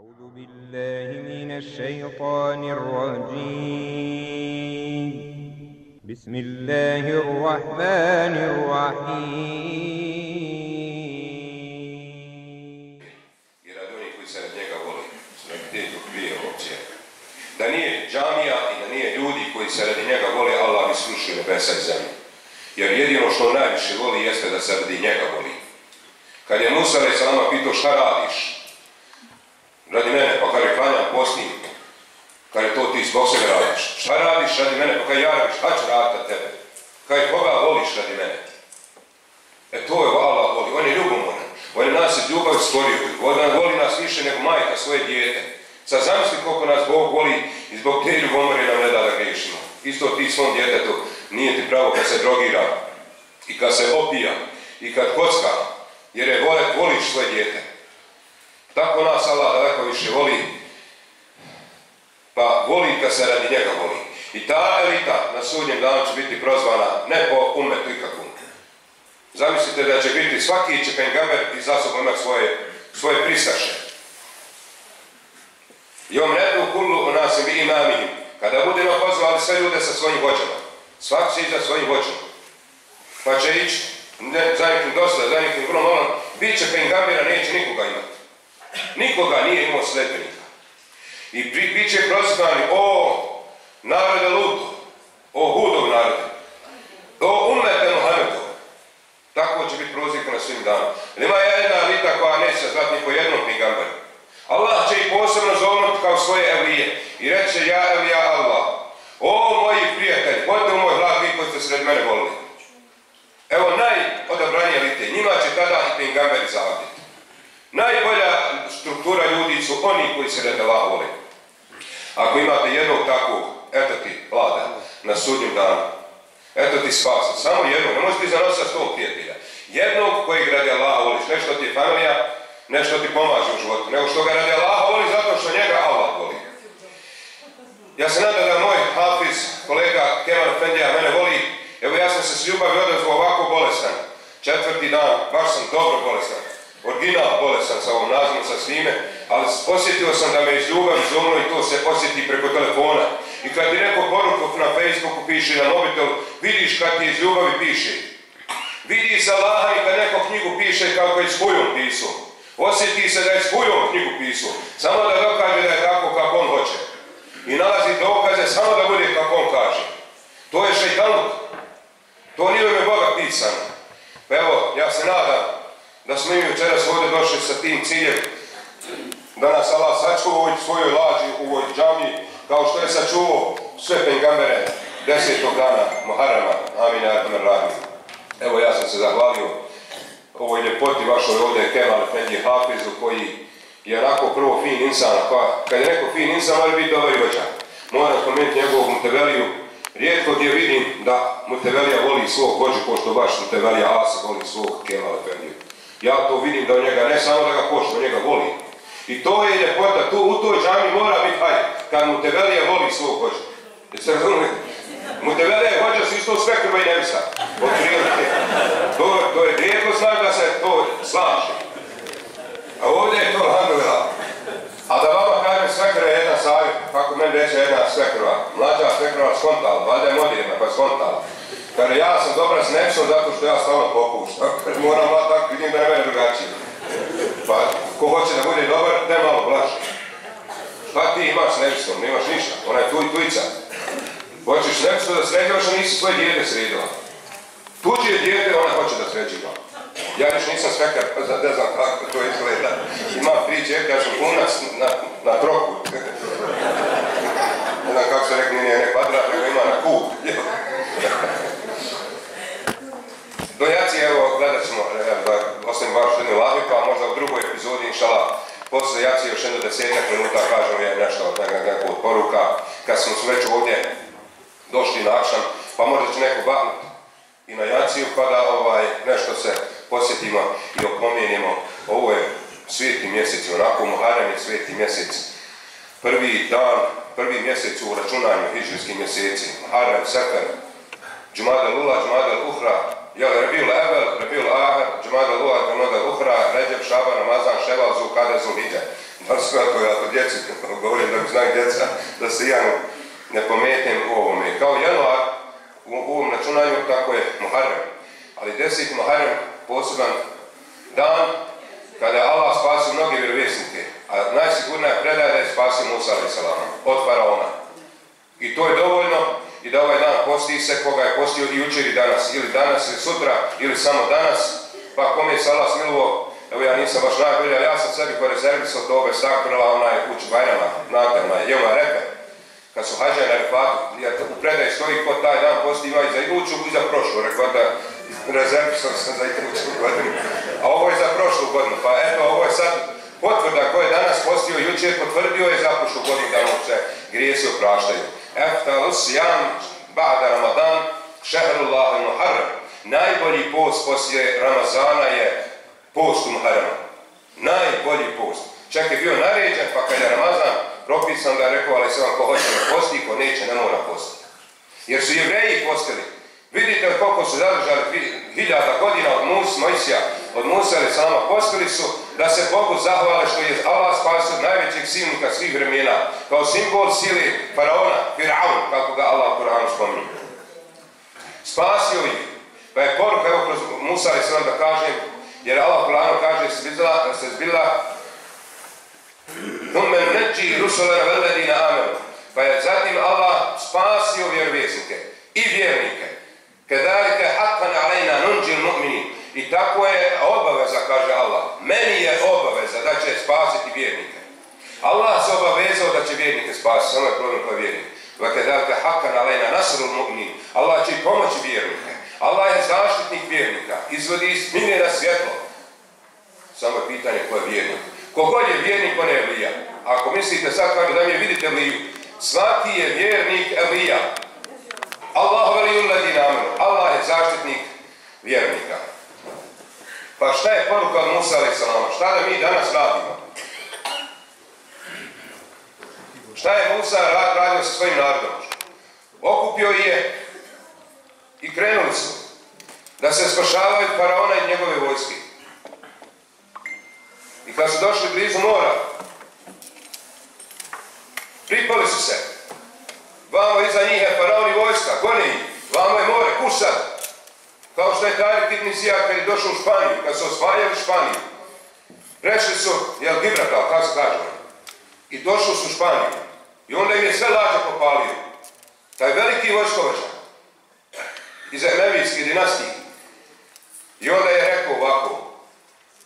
أعوذ بالله من الشيطان الرجيم بسم الله الرحمن الرحيم i radi onih koji se rad njega voli, su nam te dvije opcije. Da nije džamija i da nije ljudi koji se radi njega vole, Allah bi srušio nebesa i zemlju. Jer jedino što on najviše voli jeste da se radi njega voli. Kad je Musa alaih salama pitao šta radiš? Radi mene, pa kad je klanjam kad je to ti zbog sebe radiš. Šta radiš radi mene, pa kad ja radiš, šta će raditi na tebe? Kad je koga voliš radi mene? E to je Allah voli, on je ljubomoran. On je nas iz ljubavi stvorio. On voli nas više nego majka svoje dijete. Sad zamisli koliko nas Bog voli i zbog te ljubomore nam ne da da griješimo. Isto ti svom djetetu nije ti pravo kad se drogira i kad se opija i kad kocka, jer je voliš svoje dijete. Tako nas Allah daleko više voli, pa voli kad se radi njega voli. I ta elita na sudnjem danu će biti prozvana ne po umetu ikakvom. Zamislite da će biti svaki će pengamer i za sobom imati svoje, svoje pristaše. Jom redu kullu nas i imamihim. Kada budemo pozvali sve ljude sa svojim vođama. Svak će za svojim vođama. Pa će ići ne, za nekim dosta, za nekim vrlo malo. Bit će neće nikoga imati. Nikoga nije imao sledbenika. I bit će prozvani, o narode ludu, o hudog narode, o umete Muhammedu. Tako će biti prozivka na svim danu. Nema jedna elita koja neće zvati ni po jednom pengamberu. Allah će ih posebno zovnuti kao svoje evlije i reće ja evlija Allah. O moji prijatelji, hodite u moj hlad vi koji ste sred mene volili. Evo najodabranije elite, njima će tada i pengamberi zavdjeti. Najbolja struktura ljudi su oni koji se Allah vole. Ako imate jednog takvog, eto ti vlada na sudnjem danu, eto ti spasa, samo jednog, ne možete zanositi sto prijatelja. Jednog kojeg radi Allah voliš, nešto ti je familija, nešto ti pomaže u životu, nego što ga radi Allah voli zato što njega Allah voli. Ja se nadam da moj hafiz, kolega Kemal Fendija mene voli, evo ja sam se s ljubavi odazvao ovako bolestan, četvrti dan, baš sam dobro bolestan, original bolestan sa ovom nazvom, sa svime, ali posjetio sam da me iz ljubavi zovno i to se posjeti preko telefona. I kad ti neko poruku na Facebooku piše na mobitel, vidiš kad ti iz ljubavi piše. Vidi se Allaha i kad neko knjigu piše kako je s hujom pisao. Osjeti se da je s knjigu pisao. Samo da dokaže da je tako kako on hoće. I nalazi dokaze samo da bude kako on kaže. To je šeitanuk. To nije ime Boga pisano. Pa evo, ja se nadam da smo mi večeras ovdje došli sa tim ciljem da nas Allah sačuva u ovoj svojoj lađi, u ovoj džami, kao što je sačuvao sve pengambere desetog dana Muharrama. Amin, Arhamar Rahim. Evo ja sam se zahvalio ovoj ljepoti vašoj ovdje Kemal Efendi Hafizu koji je onako prvo fin insan, pa kad je neko fin insan mora biti dobar i vođa. Moram spomenuti njegovog Muteveliju. Rijetko gdje vidim da Mutevelija voli svog vođu, pošto baš Mutevelija Asa voli svog Kemal Efendiju. Ja to vidim da njega, ne samo da ga pošto, njega voli. I to je ljepota, tu u toj džami mora biti haj, kad Mutevelija voli svog vođa. Jeste razumili? Mutevelija je vođa su isto sve krva i nevisa. To, to je rijetko da se to slaže. A ovdje je to alhamdulillah. A da vama kažem svekra je jedna savjet, kako meni reče jedna svekrva, mlađa svekrva skontala, valjda je moderna pa je skontala. Kada ja sam dobra s nefsom zato što ja stalno popuštam. Moram malo tako, vidim da ne mene drugačije. Pa, ko hoće da bude dobar, ne malo blaže. Šta ti imaš s nefsom? Nemaš ništa. Ona je tuj tujica. Hoćeš nefsom da sređavaš, a nisi svoje dijete sredila. Je dijete, ona hoće da sređiva. Ja još nisam svekar, pa ne znam kako to izgleda. Imam tri čerke, ja sam puna na, na troku. Se rekli, nije ne kvadrat, nego ima na kub. Dojaci, evo, gledat ćemo, ostavim vašu jednu lavi, pa možda u drugoj epizodi, inšala, posle jaci još jedno desetak minuta kažem je nešto od nekog poruka, kad smo su već ovdje došli na akšan, pa možda će neko bahnuti i na jaciju, pa da ovaj, nešto se posjetimo i opomenimo. Ovo je sveti mjesec, onako Muharrem je sveti mjesec. Prvi dan, prvi mjesec u računanju hijžarskih mjeseci. Muharrem, Sefer, Džumada Lula, Džumada Uhra, jel, Rabiul Evel, Rabiul Ahar, Džumada Lula, Džumada Uhra, Ređeb, Šaban, Ramazan, Ševal, Zulkade, Zulhidje. Da li svako, ja to djeci govorim da bi znaju djeca, da se ja ne pometnem u ovome. Kao januar, u, ovom računanju, tako je Muharrem. Ali 10. Muharrem, poseban dan, kada je vjerovjesnike, a najsigurnija predaja da je spasio Musa od faraona. I to je dovoljno i da ovaj dan posti se koga je postio i jučer i danas, ili danas ili sutra, ili samo danas, pa kome je Allah smilovo, evo ja nisam baš najbolji, ali ja sam sebi ko rezervisao to ove stakprala, onaj kuć Bajrama, znate, onaj Jema Repe, kad su hađaj na Refatu, jer u predaj stoji ko taj dan posti ima i za iduću i za prošlu, rekao da rezervisao sam za iduću godinu, a ovo je za prošlu godinu, pa eto, ovo je sad potvrda koje je danas postio jučer, potvrdio je za prošlu godinu da mu se opraštaju. Eftalus jam ba'da Ramadan, šehrullah al-Muharram. Najbolji post poslije Ramazana je post u Muharrama. Najbolji post. Čak je bio naređen, pa kad je Ramazan propisan da je rekao, ali se vam ko hoće ne posti, ko neće, ne mora postiti. Jer su jevreji postili. Vidite koliko su zadržali hiljada godina od Mus, Mojsija, od Musa ili sama postili su da se Bogu zahvale što je Allah spasio najvećeg silnika svih vremena, kao simbol sili faraona, Firaun, kako ga Allah u Koranu spominje. Spasio ih. Pa je poruka, evo kroz Musa ali sam da kažem, jer Allah u Koranu kaže da se zbila Numen neđi rusulena veledina amenu. Pa je zatim Allah spasio vjerovjesnike i vjernike. Kedalike haqqan alejna nunđil mu'minin. I tako je obaveza, kaže Allah. Meni je obaveza da će spasiti vjernike. Allah se obavezao da će vjernike spasiti, samo je problem kao vjernik. Vakedalike haqqan alejna nasrul mu'minin. Allah će pomoći vjernike. Allah je zaštitnik vjernika. Izvodi iz tmine na svjetlo. Samo je pitanje ko je vjernik. Kogod je vjernik, on je Elija. Ako mislite sad kako da mi vidite Eliju, svaki je vjernik veliju ladin amenu. Allah je zaštitnik vjernika. Pa šta je poruka Musa salama? Šta da mi danas radimo? Šta je Musa radio sa svojim narodom? Okupio je i krenuli su da se spašavaju faraona i njegove vojske. I kad su došli blizu mora, pripali su se. Vamo iza njih je faraon i vojska, goni. Vamo je more, kusa. Kao što je Tarik ibn kad je došao u Španiju, kad su osvajali Španiju. Prešli su, jel, Gibraltar, kako se kaže. I došli su u Španiju. I onda im je sve lađe popalio. Taj veliki vojskovođa iz Emevijske dinastije. I onda je rekao ovako,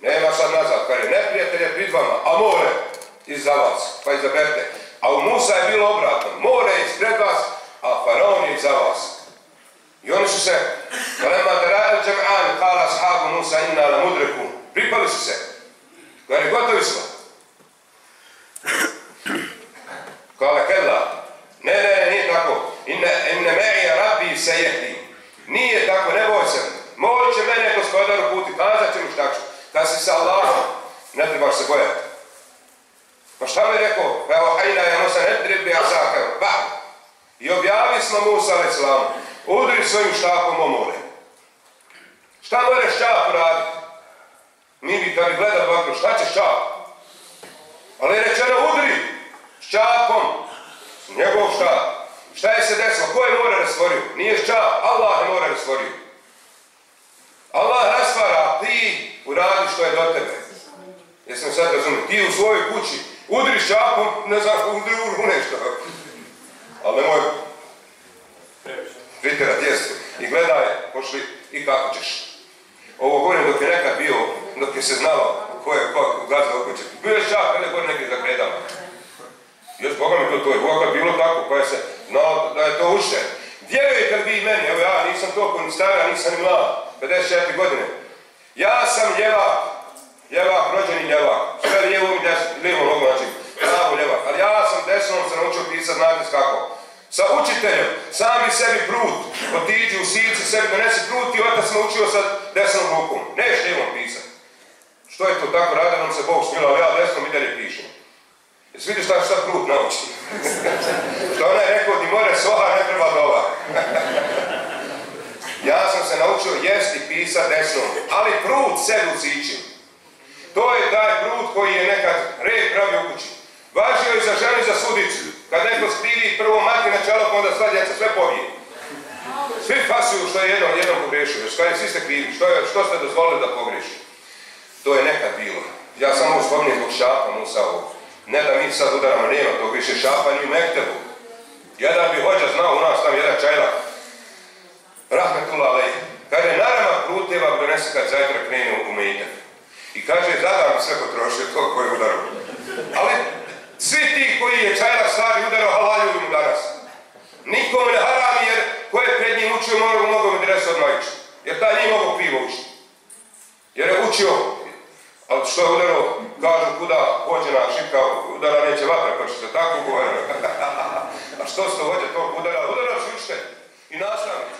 nema sad nazad, kada neprijatelj je prid vama, a more iza vas, pa izaberte. A u Musa je bilo obratno, more je ispred vas, a faraon je iza vas. I oni su se, kalema dara el džem'an, kala ashabu Musa inna la mudreku, pripali su se. Kada gotovi smo. Kala kella, ne, ne, ne, nije tako. Inne, me'ija rabbi se jehdi. Nije tako, ne boj se. Moj će mene gospodaru puti, kazat će mi šta ću. Kad si sa Allahom, ne trebaš se bojati. Pa šta mi je rekao? Evo hajna je nosa ne trebi asaka. Pa! I objavi smo Musa alaih. Udri svojim štapom o more. Šta more štap raditi? Mi bi kad bi gledali ovako, šta će štap? Ali je rečeno udri ščapom njegov štap. Šta je se desilo? Ko je more rastvorio? Nije ščap, Allah je more rastvorio. Allah rastvara, ti uradi što je do tebe. Jesam sad razumio, ti u svojoj kući udri šapom, ne znam, udri u nešto. Ali nemoj priterat jesu. I gledaj, pošli, i kako ćeš. Ovo govorim dok je nekad bio, dok je se znalo ko je ko gazda oko će. Bio je šap, kada je gore negdje za kredama. Još Boga mi to, to je Boga bilo tako, pa je se znao da je to ušte. Vjerujete li vi meni, evo ja nisam toliko ni stara, nisam ni mlad, 54 godine. Ja sam ljevak, ljevak, rođeni ljevak. Sve lijevom i desnom, lijevom nogu, znači pravo ljevak. Ali ja sam desnom se naučio pisat, znate kako. Sa učiteljem, sami sebi prut, otiđi u silci, sebi donesi prut i otac učio sa desnom rukom. Neš lijevom pisat. Što je to tako, rada nam se Bog smilo, ali ja desnom i dalje pišem. Jesi vidiš šta šta prut nauči? što ona je rekao, di more soha, ne treba dova. ja sam se naučio jesti pisat desnom, ali prut sebi usićim. To je taj prut koji je nekad red pravio u kući. Važio je za ženi za sudicu. Kad neko skrivi prvo mati na čelo, pa onda sva djeca sve pobije. Svi fasuju što je jednom, jednom pogrešio. Što je, svi ste krivi. Što, je, što ste dozvolili da pogreši? To je nekad bilo. Ja samo uspomnim zbog šapa Musa ovog. Ne da mi sad udaramo, nema tog više šapa ni u Mektebu. Jedan bi hođa znao u nas tam jedan čajlak. Rahmetullah alej. Kaže, narama pruteva donese kad zajtra krene u metak. I kaže, zadam sve potrošio to koji je udarao. Ali svi ti koji je čajlak stari udarao, halaljuju mu danas. Nikome ne harami jer ko je pred njim učio mogu, mogu mi dres od majiča. Jer taj nije mogu krivo učiti. Jer je učio, ali što je udarao, kažu kuda vođena šipka udara neće vatra, pa se tako govoriti. A što ste vođe tog udara? Udara su učitelj i nastavnici,